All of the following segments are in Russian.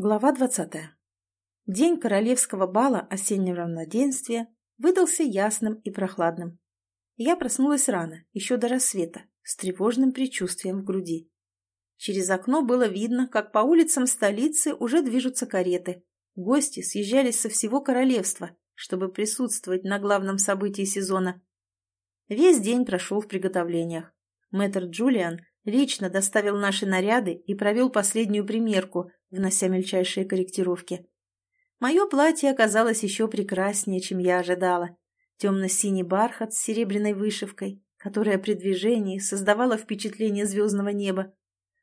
Глава двадцатая. День королевского бала осеннего равноденствия выдался ясным и прохладным. Я проснулась рано, еще до рассвета, с тревожным предчувствием в груди. Через окно было видно, как по улицам столицы уже движутся кареты. Гости съезжались со всего королевства, чтобы присутствовать на главном событии сезона. Весь день прошел в приготовлениях. Мэтр Джулиан лично доставил наши наряды и провел последнюю примерку – внося мельчайшие корректировки. Мое платье оказалось еще прекраснее, чем я ожидала. Темно-синий бархат с серебряной вышивкой, которая при движении создавала впечатление звездного неба.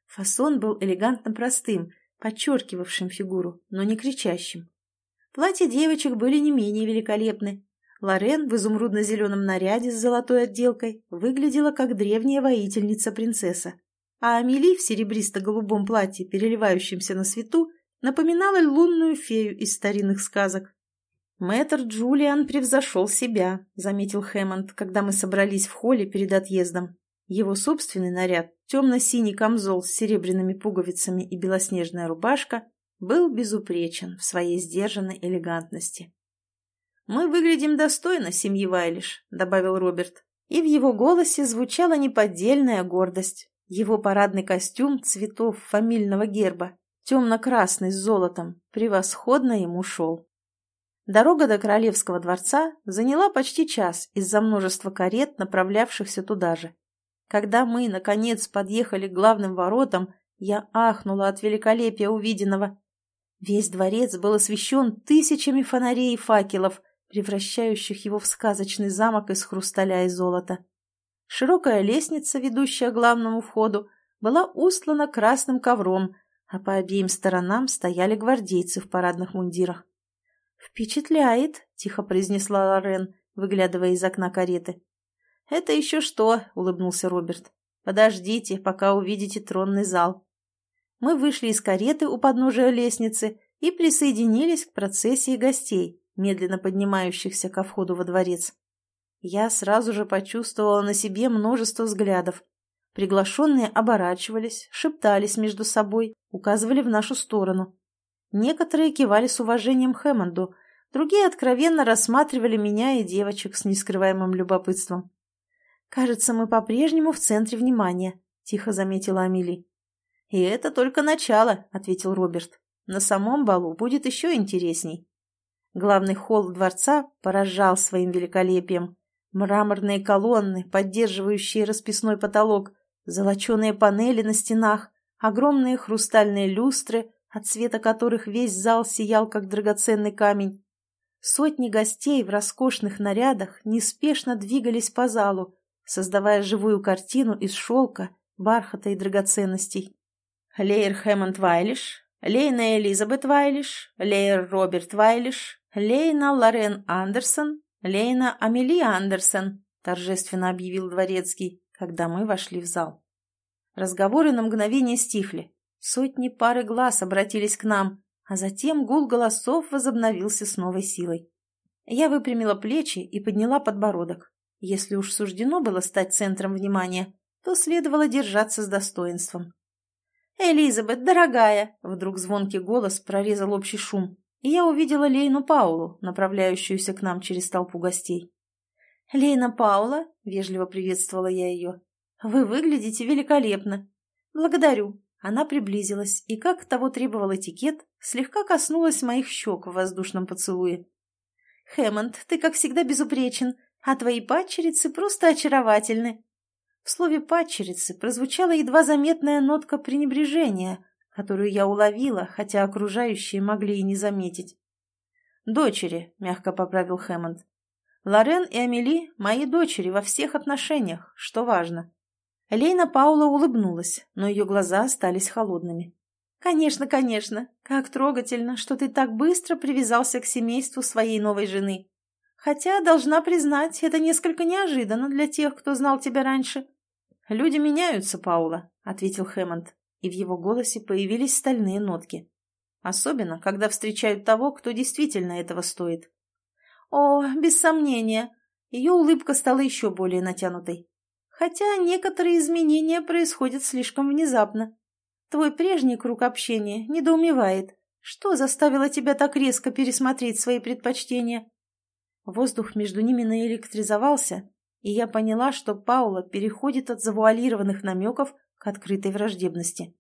Фасон был элегантно простым, подчеркивавшим фигуру, но не кричащим. Платья девочек были не менее великолепны. Лорен в изумрудно-зеленом наряде с золотой отделкой выглядела как древняя воительница-принцесса а Амели в серебристо-голубом платье, переливающемся на свету, напоминала лунную фею из старинных сказок. «Мэтр Джулиан превзошел себя», — заметил Хэммонд, когда мы собрались в холле перед отъездом. Его собственный наряд, темно-синий камзол с серебряными пуговицами и белоснежная рубашка, был безупречен в своей сдержанной элегантности. «Мы выглядим достойно семьи Вайлиш», — добавил Роберт, и в его голосе звучала неподдельная гордость. Его парадный костюм цветов фамильного герба, темно-красный с золотом, превосходно ему шел. Дорога до Королевского дворца заняла почти час из-за множества карет, направлявшихся туда же. Когда мы, наконец, подъехали к главным воротам, я ахнула от великолепия увиденного. Весь дворец был освещен тысячами фонарей и факелов, превращающих его в сказочный замок из хрусталя и золота. Широкая лестница, ведущая к главному входу, была устлана красным ковром, а по обеим сторонам стояли гвардейцы в парадных мундирах. «Впечатляет», — тихо произнесла Лорен, выглядывая из окна кареты. «Это еще что?» — улыбнулся Роберт. «Подождите, пока увидите тронный зал». Мы вышли из кареты у подножия лестницы и присоединились к процессии гостей, медленно поднимающихся ко входу во дворец. Я сразу же почувствовала на себе множество взглядов. Приглашенные оборачивались, шептались между собой, указывали в нашу сторону. Некоторые кивали с уважением Хэммонду, другие откровенно рассматривали меня и девочек с нескрываемым любопытством. «Кажется, мы по-прежнему в центре внимания», — тихо заметила Амели. «И это только начало», — ответил Роберт. «На самом балу будет еще интересней». Главный холл дворца поражал своим великолепием. Мраморные колонны, поддерживающие расписной потолок, золоченые панели на стенах, огромные хрустальные люстры, от света которых весь зал сиял, как драгоценный камень. Сотни гостей в роскошных нарядах неспешно двигались по залу, создавая живую картину из шелка, бархата и драгоценностей. Лейер Хэммонд Вайлиш, Лейна Элизабет Вайлиш, Лейер Роберт Вайлиш, Лейна Лорен Андерсон, «Лейна Амели Андерсон», — торжественно объявил дворецкий, когда мы вошли в зал. Разговоры на мгновение стихли. Сотни пары глаз обратились к нам, а затем гул голосов возобновился с новой силой. Я выпрямила плечи и подняла подбородок. Если уж суждено было стать центром внимания, то следовало держаться с достоинством. «Элизабет, дорогая!» — вдруг звонкий голос прорезал общий шум и я увидела Лейну Паулу, направляющуюся к нам через толпу гостей. «Лейна Паула», — вежливо приветствовала я ее, — «вы выглядите великолепно». «Благодарю». Она приблизилась и, как того требовал этикет, слегка коснулась моих щек в воздушном поцелуе. «Хэммонд, ты, как всегда, безупречен, а твои падчерицы просто очаровательны». В слове «падчерицы» прозвучала едва заметная нотка пренебрежения, которую я уловила, хотя окружающие могли и не заметить. «Дочери», — мягко поправил Хэммонд. «Лорен и Амели — мои дочери во всех отношениях, что важно». Лейна Паула улыбнулась, но ее глаза остались холодными. «Конечно, конечно. Как трогательно, что ты так быстро привязался к семейству своей новой жены. Хотя, должна признать, это несколько неожиданно для тех, кто знал тебя раньше». «Люди меняются, Паула», — ответил Хэммонд и в его голосе появились стальные нотки. Особенно, когда встречают того, кто действительно этого стоит. О, без сомнения. Ее улыбка стала еще более натянутой. Хотя некоторые изменения происходят слишком внезапно. Твой прежний круг общения недоумевает, Что заставило тебя так резко пересмотреть свои предпочтения?» Воздух между ними наэлектризовался, и я поняла, что Паула переходит от завуалированных намеков открытой враждебности.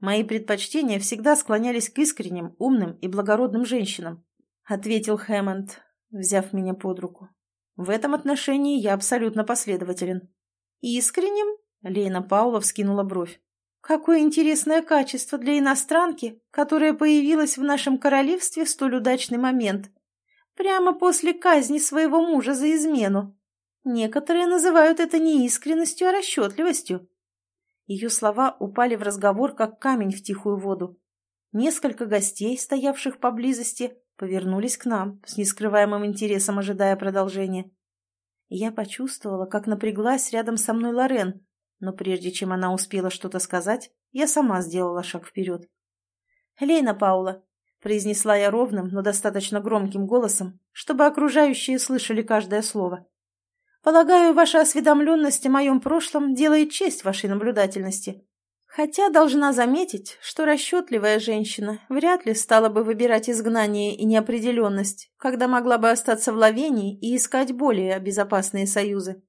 «Мои предпочтения всегда склонялись к искренним, умным и благородным женщинам», — ответил Хэммонд, взяв меня под руку. «В этом отношении я абсолютно последователен». «Искренним?» — Лейна Паула вскинула бровь. Какое интересное качество для иностранки, которая появилась в нашем королевстве в столь удачный момент. Прямо после казни своего мужа за измену. Некоторые называют это не искренностью, а расчетливостью. Ее слова упали в разговор, как камень в тихую воду. Несколько гостей, стоявших поблизости, повернулись к нам, с нескрываемым интересом ожидая продолжения. Я почувствовала, как напряглась рядом со мной Лорен, но прежде чем она успела что-то сказать, я сама сделала шаг вперед. «Лейна Паула», — произнесла я ровным, но достаточно громким голосом, чтобы окружающие слышали каждое слово. «Полагаю, ваша осведомленность о моем прошлом делает честь вашей наблюдательности. Хотя должна заметить, что расчетливая женщина вряд ли стала бы выбирать изгнание и неопределенность, когда могла бы остаться в ловении и искать более безопасные союзы.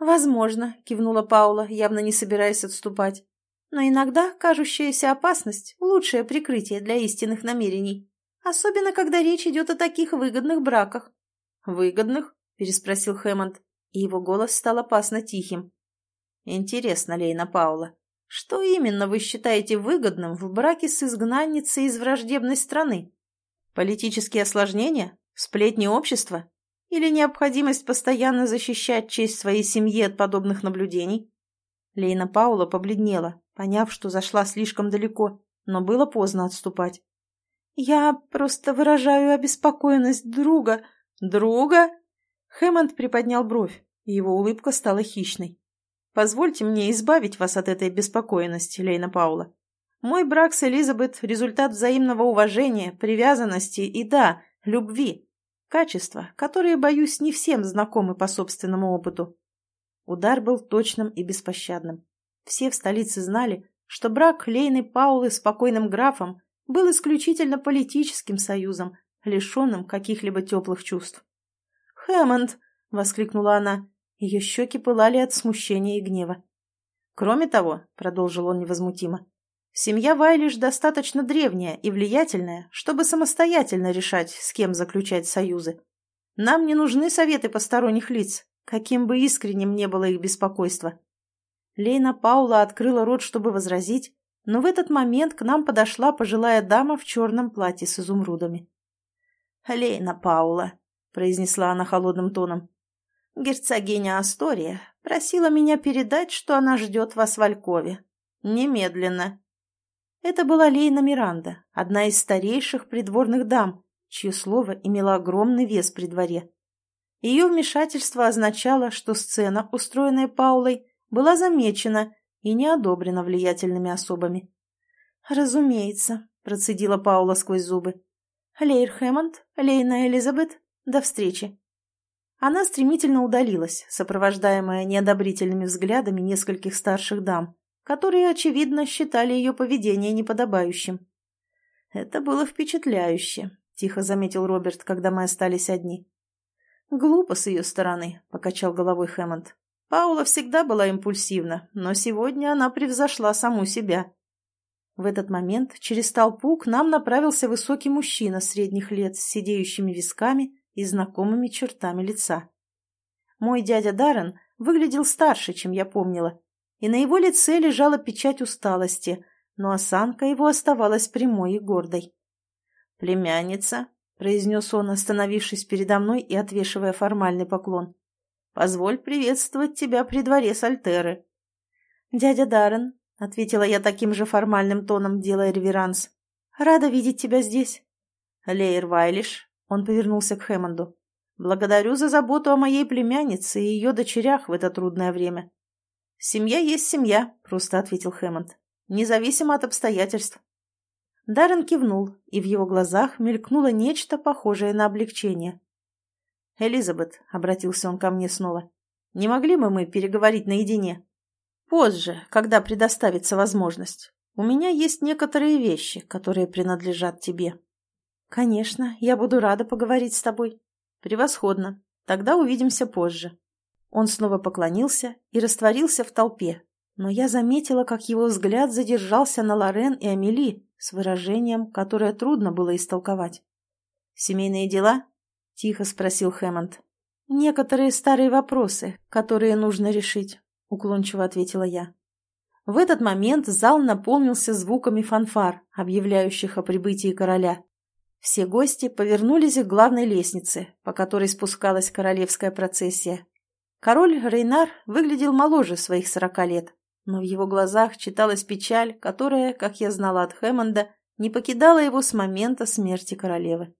«Возможно», — кивнула Паула, явно не собираясь отступать. «Но иногда кажущаяся опасность — лучшее прикрытие для истинных намерений, особенно когда речь идет о таких выгодных браках». «Выгодных?» — переспросил Хэммонд, и его голос стал опасно тихим. «Интересно, Лейна Паула, что именно вы считаете выгодным в браке с изгнанницей из враждебной страны? Политические осложнения? Сплетни общества? Или необходимость постоянно защищать честь своей семьи от подобных наблюдений? Лейна Паула побледнела, поняв, что зашла слишком далеко, но было поздно отступать. «Я просто выражаю обеспокоенность друга». «Друга?» Хэммонд приподнял бровь, его улыбка стала хищной. «Позвольте мне избавить вас от этой беспокоенности, Лейна Паула. Мой брак с Элизабет – результат взаимного уважения, привязанности и, да, любви. Качества, которые, боюсь, не всем знакомы по собственному опыту. Удар был точным и беспощадным. Все в столице знали, что брак Лейны Паулы с покойным графом был исключительно политическим союзом, лишенным каких-либо теплых чувств. «Хэммонд!» — воскликнула она. Ее щеки пылали от смущения и гнева. «Кроме того», — продолжил он невозмутимо, Семья Вайлиш достаточно древняя и влиятельная, чтобы самостоятельно решать, с кем заключать союзы. Нам не нужны советы посторонних лиц, каким бы искренним не было их беспокойство. Лейна Паула открыла рот, чтобы возразить, но в этот момент к нам подошла пожилая дама в черном платье с изумрудами. «Лейна Паула», — произнесла она холодным тоном, — «герцогиня Астория просила меня передать, что она ждет вас в Алькове. Немедленно». Это была Лейна Миранда, одна из старейших придворных дам, чье слово имело огромный вес при дворе. Ее вмешательство означало, что сцена, устроенная Паулой, была замечена и не одобрена влиятельными особами. «Разумеется», — процедила Паула сквозь зубы. «Лейр Хэммонд, Лейна Элизабет, до встречи». Она стремительно удалилась, сопровождаемая неодобрительными взглядами нескольких старших дам, которые, очевидно, считали ее поведение неподобающим. «Это было впечатляюще», — тихо заметил Роберт, когда мы остались одни. «Глупо с ее стороны», — покачал головой Хэммонд. «Паула всегда была импульсивна, но сегодня она превзошла саму себя». В этот момент через толпу к нам направился высокий мужчина средних лет с сидеющими висками и знакомыми чертами лица. Мой дядя Даррен выглядел старше, чем я помнила, и на его лице лежала печать усталости, но осанка его оставалась прямой и гордой. «Племянница», — произнес он, остановившись передо мной и отвешивая формальный поклон, — «позволь приветствовать тебя при дворе Сальтеры». «Дядя Даррен», — ответила я таким же формальным тоном, делая реверанс, — «рада видеть тебя здесь». «Лейер Вайлиш», — он повернулся к Хэммонду, — «благодарю за заботу о моей племяннице и ее дочерях в это трудное время. «Семья есть семья», — просто ответил Хэммонд. «Независимо от обстоятельств». Даррен кивнул, и в его глазах мелькнуло нечто похожее на облегчение. «Элизабет», — обратился он ко мне снова, — «не могли бы мы переговорить наедине?» «Позже, когда предоставится возможность. у меня есть некоторые вещи, которые принадлежат тебе». «Конечно, я буду рада поговорить с тобой». «Превосходно. Тогда увидимся позже». Он снова поклонился и растворился в толпе, но я заметила, как его взгляд задержался на Лорен и Амели с выражением, которое трудно было истолковать. «Семейные дела?» — тихо спросил Хэммонд. «Некоторые старые вопросы, которые нужно решить», — уклончиво ответила я. В этот момент зал наполнился звуками фанфар, объявляющих о прибытии короля. Все гости повернулись к главной лестнице, по которой спускалась королевская процессия. Король Рейнар выглядел моложе своих сорока лет, но в его глазах читалась печаль, которая, как я знала от Хэммонда, не покидала его с момента смерти королевы.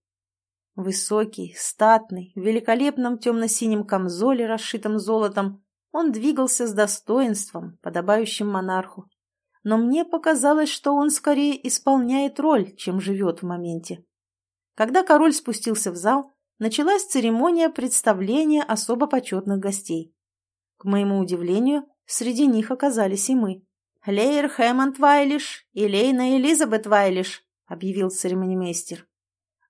Высокий, статный, в великолепном темно-синем камзоле, расшитом золотом, он двигался с достоинством, подобающим монарху. Но мне показалось, что он скорее исполняет роль, чем живет в моменте. Когда король спустился в зал, началась церемония представления особо почетных гостей. К моему удивлению, среди них оказались и мы. «Лейер Хэммонд Вайлиш и Лейна Элизабет Вайлиш», — объявил церемонимейстер.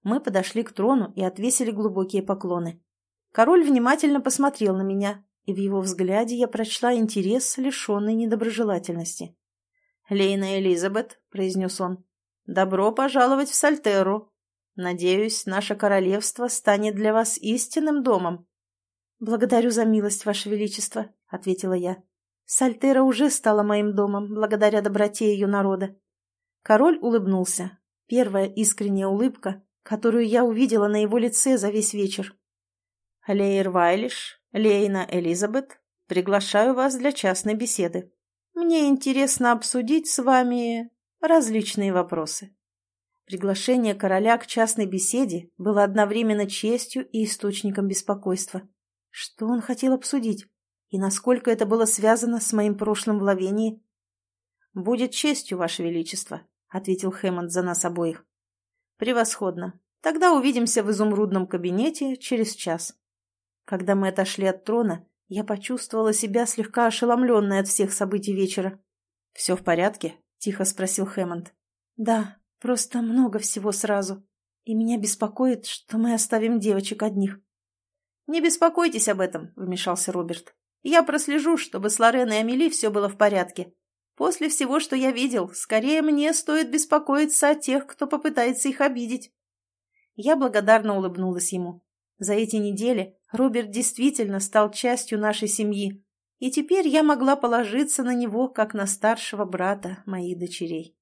Мы подошли к трону и отвесили глубокие поклоны. Король внимательно посмотрел на меня, и в его взгляде я прочла интерес, лишенный недоброжелательности. «Лейна Элизабет», — произнес он, — «добро пожаловать в Сальтеру. Надеюсь, наше королевство станет для вас истинным домом». «Благодарю за милость, Ваше Величество», — ответила я. «Сальтера уже стала моим домом, благодаря доброте ее народа». Король улыбнулся. Первая искренняя улыбка, которую я увидела на его лице за весь вечер. «Лейер Вайлиш, Лейна Элизабет, приглашаю вас для частной беседы. Мне интересно обсудить с вами различные вопросы». Приглашение короля к частной беседе было одновременно честью и источником беспокойства. Что он хотел обсудить? И насколько это было связано с моим прошлым в? «Будет честью, Ваше Величество», — ответил Хэммонд за нас обоих. «Превосходно. Тогда увидимся в изумрудном кабинете через час». Когда мы отошли от трона, я почувствовала себя слегка ошеломленной от всех событий вечера. «Все в порядке?» — тихо спросил Хэммонд. «Да, просто много всего сразу. И меня беспокоит, что мы оставим девочек одних». «Не беспокойтесь об этом», — вмешался Роберт. «Я прослежу, чтобы с Лореной и Амели все было в порядке. После всего, что я видел, скорее мне стоит беспокоиться о тех, кто попытается их обидеть. Я благодарно улыбнулась ему. За эти недели Роберт действительно стал частью нашей семьи, и теперь я могла положиться на него, как на старшего брата моих дочерей.